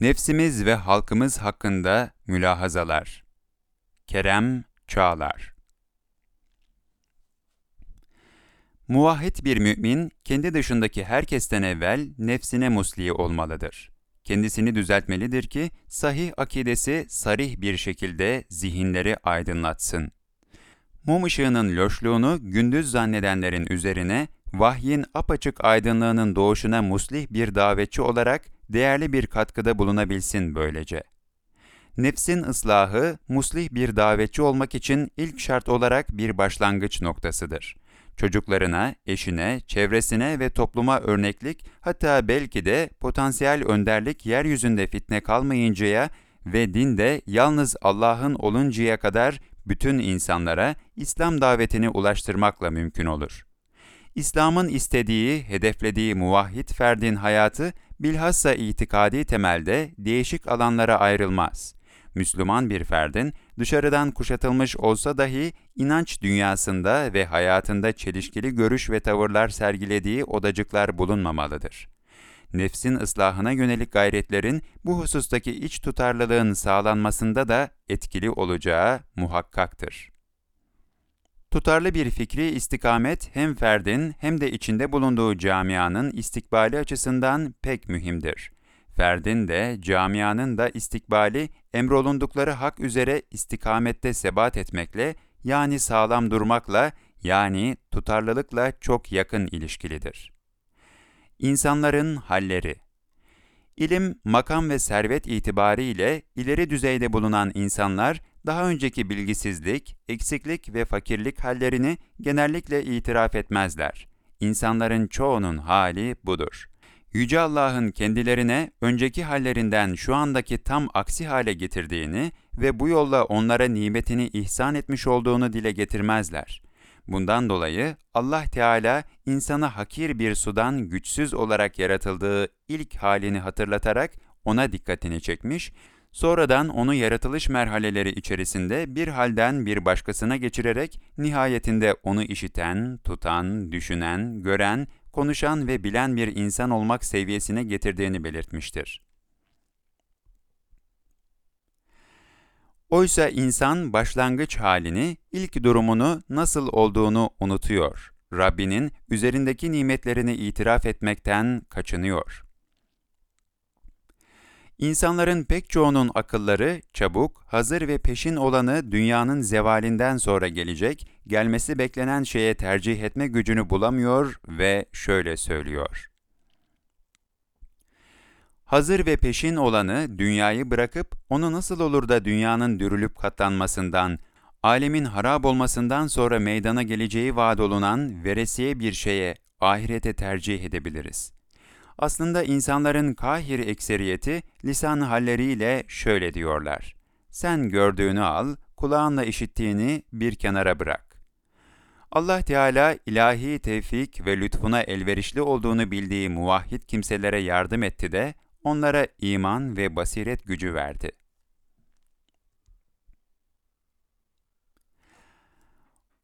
Nefsimiz ve halkımız hakkında mülahazalar. Kerem Çağlar Muvahhid bir mümin, kendi dışındaki herkesten evvel nefsine musli olmalıdır. Kendisini düzeltmelidir ki, sahih akidesi sarih bir şekilde zihinleri aydınlatsın. Mum ışığının loşluğunu gündüz zannedenlerin üzerine, vahyin apaçık aydınlığının doğuşuna muslih bir davetçi olarak değerli bir katkıda bulunabilsin böylece. Nefsin ıslahı, muslih bir davetçi olmak için ilk şart olarak bir başlangıç noktasıdır. Çocuklarına, eşine, çevresine ve topluma örneklik, hatta belki de potansiyel önderlik yeryüzünde fitne kalmayıncaya ve dinde yalnız Allah'ın oluncaya kadar bütün insanlara İslam davetini ulaştırmakla mümkün olur. İslam'ın istediği, hedeflediği muvahhid ferdin hayatı bilhassa itikadi temelde değişik alanlara ayrılmaz. Müslüman bir ferdin dışarıdan kuşatılmış olsa dahi inanç dünyasında ve hayatında çelişkili görüş ve tavırlar sergilediği odacıklar bulunmamalıdır. Nefsin ıslahına yönelik gayretlerin bu husustaki iç tutarlılığın sağlanmasında da etkili olacağı muhakkaktır. Tutarlı bir fikri istikamet hem ferdin hem de içinde bulunduğu camianın istikbali açısından pek mühimdir. Ferdin de camianın da istikbali emrolundukları hak üzere istikamette sebat etmekle yani sağlam durmakla yani tutarlılıkla çok yakın ilişkilidir. İnsanların halleri İlim, makam ve servet itibariyle ileri düzeyde bulunan insanlar daha önceki bilgisizlik, eksiklik ve fakirlik hallerini genellikle itiraf etmezler. İnsanların çoğunun hali budur. Yüce Allah'ın kendilerine önceki hallerinden şu andaki tam aksi hale getirdiğini ve bu yolla onlara nimetini ihsan etmiş olduğunu dile getirmezler. Bundan dolayı Allah Teala insana hakir bir sudan güçsüz olarak yaratıldığı ilk halini hatırlatarak ona dikkatini çekmiş, sonradan onu yaratılış merhaleleri içerisinde bir halden bir başkasına geçirerek nihayetinde onu işiten, tutan, düşünen, gören, konuşan ve bilen bir insan olmak seviyesine getirdiğini belirtmiştir. Oysa insan başlangıç halini, ilk durumunu nasıl olduğunu unutuyor. Rabbinin üzerindeki nimetlerini itiraf etmekten kaçınıyor. İnsanların pek çoğunun akılları çabuk, hazır ve peşin olanı dünyanın zevalinden sonra gelecek, gelmesi beklenen şeye tercih etme gücünü bulamıyor ve şöyle söylüyor. Hazır ve peşin olanı dünyayı bırakıp onu nasıl olur da dünyanın dürülüp katlanmasından, alemin harap olmasından sonra meydana geleceği vaad olunan veresiye bir şeye, ahirete tercih edebiliriz. Aslında insanların kahir ekseriyeti lisan halleriyle şöyle diyorlar. Sen gördüğünü al, kulağınla işittiğini bir kenara bırak. Allah Teala ilahi tevfik ve lütfuna elverişli olduğunu bildiği muvahhid kimselere yardım etti de onlara iman ve basiret gücü verdi.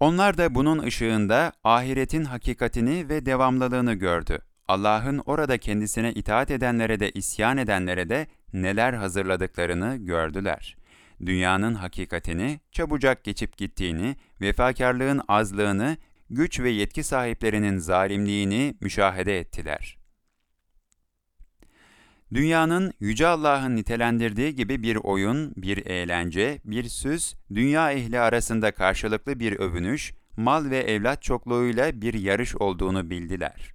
Onlar da bunun ışığında ahiretin hakikatini ve devamlılığını gördü. Allah'ın orada kendisine itaat edenlere de isyan edenlere de neler hazırladıklarını gördüler. Dünyanın hakikatini, çabucak geçip gittiğini, vefakarlığın azlığını, güç ve yetki sahiplerinin zalimliğini müşahede ettiler.'' Dünyanın Yüce Allah'ın nitelendirdiği gibi bir oyun, bir eğlence, bir süs, dünya ehli arasında karşılıklı bir övünüş, mal ve evlat çokluğuyla bir yarış olduğunu bildiler.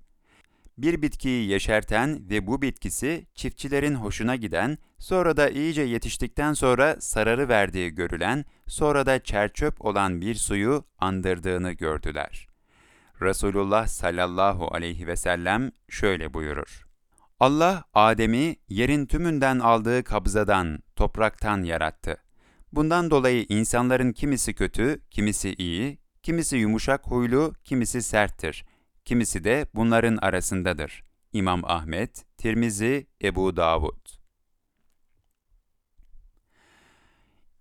Bir bitkiyi yeşerten ve bu bitkisi çiftçilerin hoşuna giden, sonra da iyice yetiştikten sonra sararı verdiği görülen, sonra da çerçöp olan bir suyu andırdığını gördüler. Resulullah sallallahu aleyhi ve sellem şöyle buyurur. Allah Adem'i yerin tümünden aldığı kabzadan, topraktan yarattı. Bundan dolayı insanların kimisi kötü, kimisi iyi, kimisi yumuşak huylu, kimisi serttir. Kimisi de bunların arasındadır. İmam Ahmet, Tirmizi, Ebu Davud.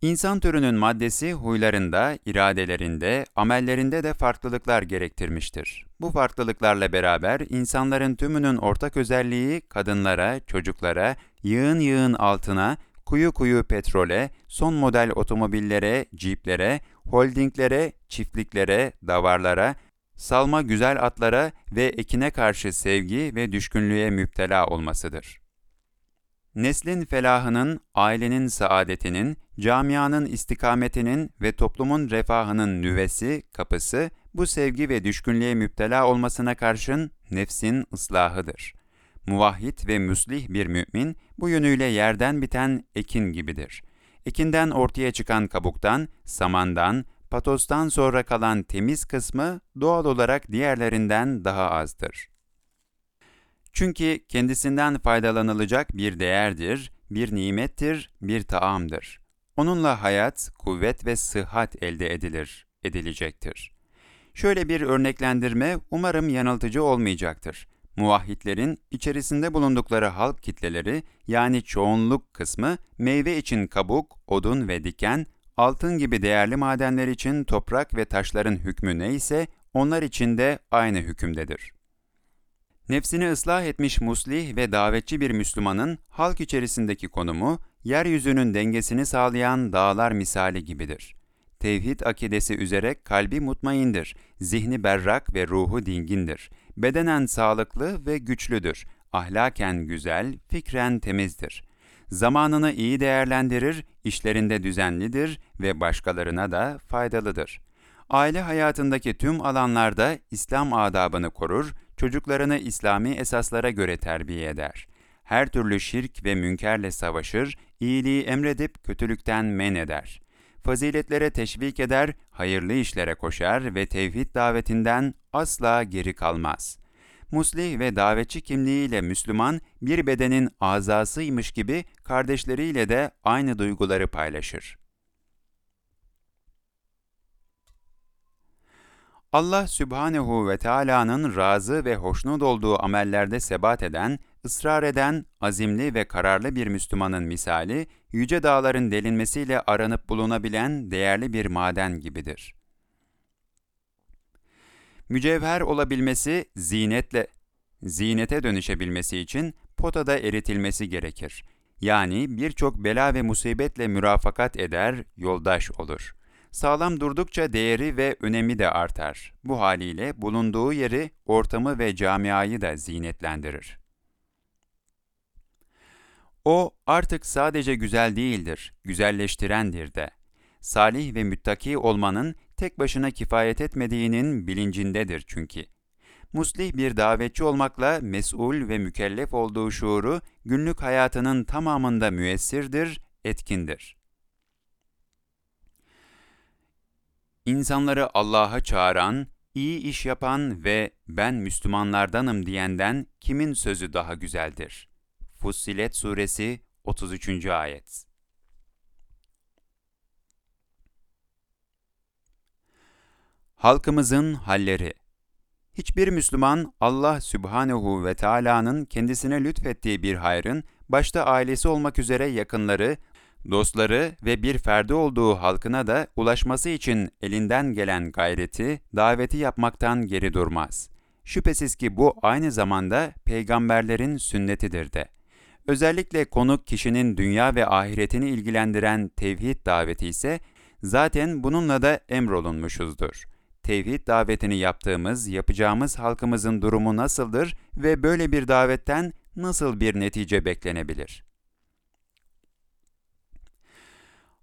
İnsan türünün maddesi huylarında, iradelerinde, amellerinde de farklılıklar gerektirmiştir. Bu farklılıklarla beraber insanların tümünün ortak özelliği kadınlara, çocuklara, yığın yığın altına, kuyu kuyu petrole, son model otomobillere, ciplere, holdinglere, çiftliklere, davarlara, salma güzel atlara ve ekine karşı sevgi ve düşkünlüğe müptela olmasıdır. Neslin felahının, ailenin saadetinin, camianın istikametinin ve toplumun refahının nüvesi, kapısı, bu sevgi ve düşkünlüğe müptela olmasına karşın nefsin ıslahıdır. Muvahhid ve müslih bir mümin, bu yönüyle yerden biten ekin gibidir. Ekinden ortaya çıkan kabuktan, samandan, patostan sonra kalan temiz kısmı doğal olarak diğerlerinden daha azdır. Çünkü kendisinden faydalanılacak bir değerdir, bir nimettir, bir taamdır. Onunla hayat, kuvvet ve sıhhat elde edilir, edilecektir. Şöyle bir örneklendirme umarım yanıltıcı olmayacaktır. Muvahhidlerin içerisinde bulundukları halk kitleleri yani çoğunluk kısmı meyve için kabuk, odun ve diken, altın gibi değerli madenler için toprak ve taşların hükmü neyse onlar için de aynı hükümdedir. Nefsini ıslah etmiş muslih ve davetçi bir Müslümanın halk içerisindeki konumu, yeryüzünün dengesini sağlayan dağlar misali gibidir. Tevhid akidesi üzere kalbi mutmaindir, zihni berrak ve ruhu dingindir, bedenen sağlıklı ve güçlüdür, ahlaken güzel, fikren temizdir. Zamanını iyi değerlendirir, işlerinde düzenlidir ve başkalarına da faydalıdır. Aile hayatındaki tüm alanlarda İslam adabını korur, çocuklarını İslami esaslara göre terbiye eder. Her türlü şirk ve münkerle savaşır, iyiliği emredip kötülükten men eder. Faziletlere teşvik eder, hayırlı işlere koşar ve tevhid davetinden asla geri kalmaz. Muslih ve davetçi kimliğiyle Müslüman, bir bedenin azasıymış gibi kardeşleriyle de aynı duyguları paylaşır. Allah Sübhanehu ve Teala'nın razı ve hoşnut olduğu amellerde sebat eden, ısrar eden, azimli ve kararlı bir Müslümanın misali, yüce dağların delinmesiyle aranıp bulunabilen değerli bir maden gibidir. Mücevher olabilmesi zinetle, zinete dönüşebilmesi için potada eritilmesi gerekir. Yani birçok bela ve musibetle mürafakat eder, yoldaş olur.'' Sağlam durdukça değeri ve önemi de artar. Bu haliyle bulunduğu yeri, ortamı ve camiayı da zinetlendirir. O artık sadece güzel değildir, güzelleştirendir de. Salih ve müttaki olmanın tek başına kifayet etmediğinin bilincindedir çünkü. Muslih bir davetçi olmakla mesul ve mükellef olduğu şuuru günlük hayatının tamamında müessirdir, etkindir. İnsanları Allah'a çağıran, iyi iş yapan ve ben Müslümanlardanım diyenden kimin sözü daha güzeldir? Fussilet Suresi 33. Ayet Halkımızın halleri Hiçbir Müslüman Allah Sübhanehu ve Teala'nın kendisine lütfettiği bir hayrın başta ailesi olmak üzere yakınları, dostları ve bir ferdi olduğu halkına da ulaşması için elinden gelen gayreti, daveti yapmaktan geri durmaz. Şüphesiz ki bu aynı zamanda peygamberlerin sünnetidir de. Özellikle konuk kişinin dünya ve ahiretini ilgilendiren tevhid daveti ise zaten bununla da emrolunmuşuzdur. Tevhid davetini yaptığımız, yapacağımız halkımızın durumu nasıldır ve böyle bir davetten nasıl bir netice beklenebilir?''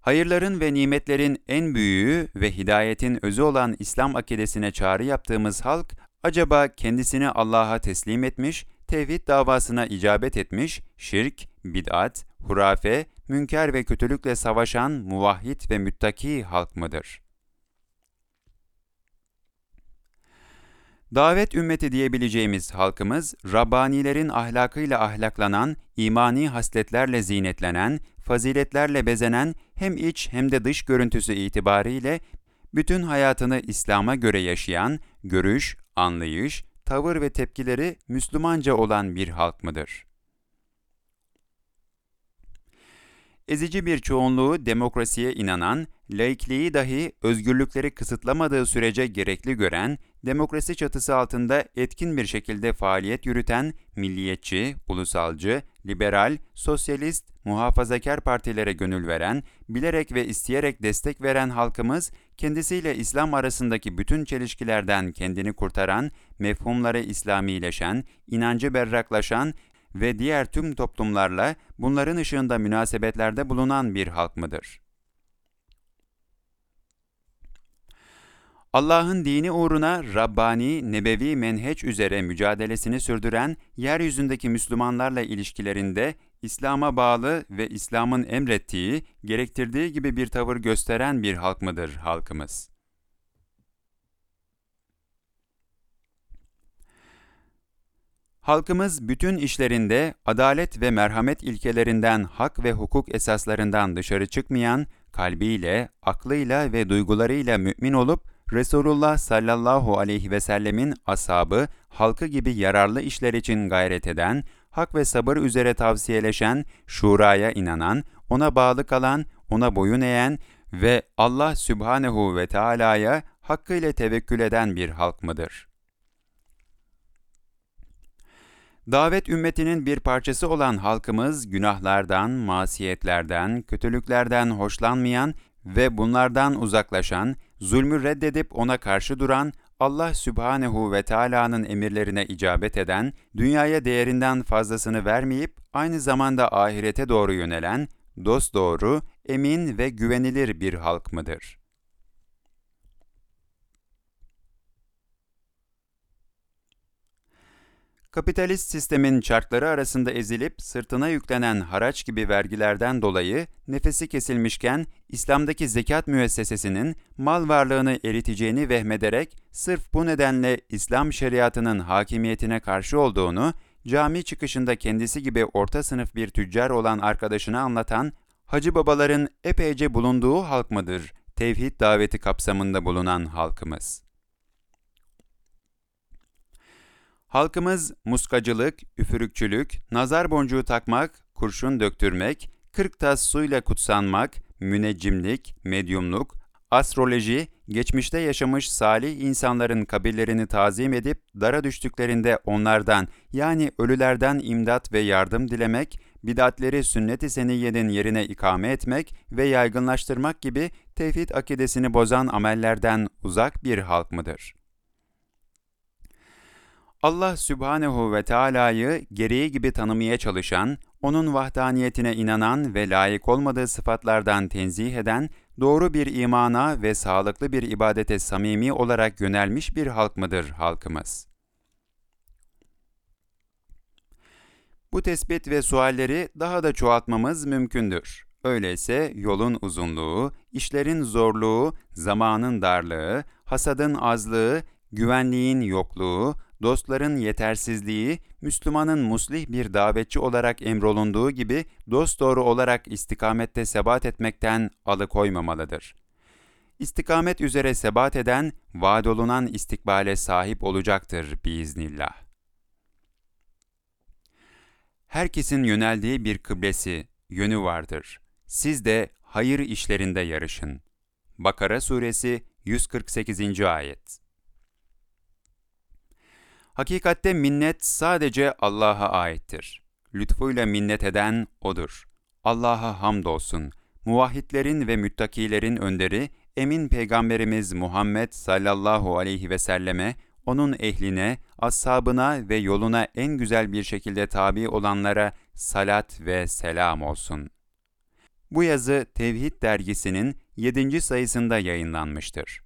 Hayırların ve nimetlerin en büyüğü ve hidayetin özü olan İslam akidesine çağrı yaptığımız halk, acaba kendisini Allah'a teslim etmiş, tevhid davasına icabet etmiş, şirk, bid'at, hurafe, münker ve kötülükle savaşan muvahhid ve müttaki halk mıdır? Davet ümmeti diyebileceğimiz halkımız, Rabbanilerin ahlakıyla ahlaklanan, imani hasletlerle zinetlenen, faziletlerle bezenen hem iç hem de dış görüntüsü itibariyle bütün hayatını İslam'a göre yaşayan, görüş, anlayış, tavır ve tepkileri Müslümanca olan bir halk mıdır? Ezici bir çoğunluğu demokrasiye inanan, laikliği dahi özgürlükleri kısıtlamadığı sürece gerekli gören, demokrasi çatısı altında etkin bir şekilde faaliyet yürüten milliyetçi, ulusalcı, liberal, sosyalist, muhafazakar partilere gönül veren, bilerek ve isteyerek destek veren halkımız, kendisiyle İslam arasındaki bütün çelişkilerden kendini kurtaran, mefhumları İslamileşen, inancı berraklaşan ve diğer tüm toplumlarla bunların ışığında münasebetlerde bulunan bir halk mıdır? Allah'ın dini uğruna Rabbani, nebevi menheç üzere mücadelesini sürdüren, yeryüzündeki Müslümanlarla ilişkilerinde İslam'a bağlı ve İslam'ın emrettiği, gerektirdiği gibi bir tavır gösteren bir halk mıdır halkımız? Halkımız bütün işlerinde adalet ve merhamet ilkelerinden, hak ve hukuk esaslarından dışarı çıkmayan, kalbiyle, aklıyla ve duygularıyla mümin olup, Resulullah sallallahu aleyhi ve sellemin ashabı, halkı gibi yararlı işler için gayret eden, hak ve sabır üzere tavsiyeleşen, şuraya inanan, ona bağlı kalan, ona boyun eğen ve Allah Sübhanehu ve Teala'ya hakkıyla tevekkül eden bir halk mıdır? Davet ümmetinin bir parçası olan halkımız günahlardan, masiyetlerden, kötülüklerden hoşlanmayan ve bunlardan uzaklaşan, zulmü reddedip ona karşı duran, Allah Sübhanehu ve Teala'nın emirlerine icabet eden, dünyaya değerinden fazlasını vermeyip aynı zamanda ahirete doğru yönelen, dost doğru, emin ve güvenilir bir halk mıdır? Kapitalist sistemin çarkları arasında ezilip sırtına yüklenen haraç gibi vergilerden dolayı nefesi kesilmişken İslam'daki zekat müessesesinin mal varlığını eriteceğini vehmederek sırf bu nedenle İslam şeriatının hakimiyetine karşı olduğunu cami çıkışında kendisi gibi orta sınıf bir tüccar olan arkadaşına anlatan hacı babaların epeyce bulunduğu halk mıdır tevhid daveti kapsamında bulunan halkımız? Halkımız muskacılık, üfürükçülük, nazar boncuğu takmak, kurşun döktürmek, kırk tas suyla kutsanmak, müneccimlik, medyumluk, astroloji, geçmişte yaşamış salih insanların kabirlerini tazim edip dara düştüklerinde onlardan yani ölülerden imdat ve yardım dilemek, bidatleri sünnet-i seniyyenin yerine ikame etmek ve yaygınlaştırmak gibi tevhid akidesini bozan amellerden uzak bir halk mıdır? Allah Sübhanehu ve Teala'yı gereği gibi tanımaya çalışan, onun vahdaniyetine inanan ve layık olmadığı sıfatlardan tenzih eden, doğru bir imana ve sağlıklı bir ibadete samimi olarak yönelmiş bir halk mıdır halkımız? Bu tespit ve sualleri daha da çoğaltmamız mümkündür. Öyleyse yolun uzunluğu, işlerin zorluğu, zamanın darlığı, hasadın azlığı, güvenliğin yokluğu, dostların yetersizliği, Müslümanın muslih bir davetçi olarak emrolunduğu gibi dosdoğru olarak istikamette sebat etmekten alıkoymamalıdır. İstikamet üzere sebat eden, vaad olunan istikbale sahip olacaktır biiznillah. Herkesin yöneldiği bir kıblesi, yönü vardır. Siz de hayır işlerinde yarışın. Bakara Suresi 148. Ayet Hakikatte minnet sadece Allah'a aittir. Lütfuyla minnet eden O'dur. Allah'a hamdolsun. Muvahhidlerin ve müttakilerin önderi, emin Peygamberimiz Muhammed sallallahu aleyhi ve selleme, onun ehline, ashabına ve yoluna en güzel bir şekilde tabi olanlara salat ve selam olsun. Bu yazı Tevhid dergisinin 7. sayısında yayınlanmıştır.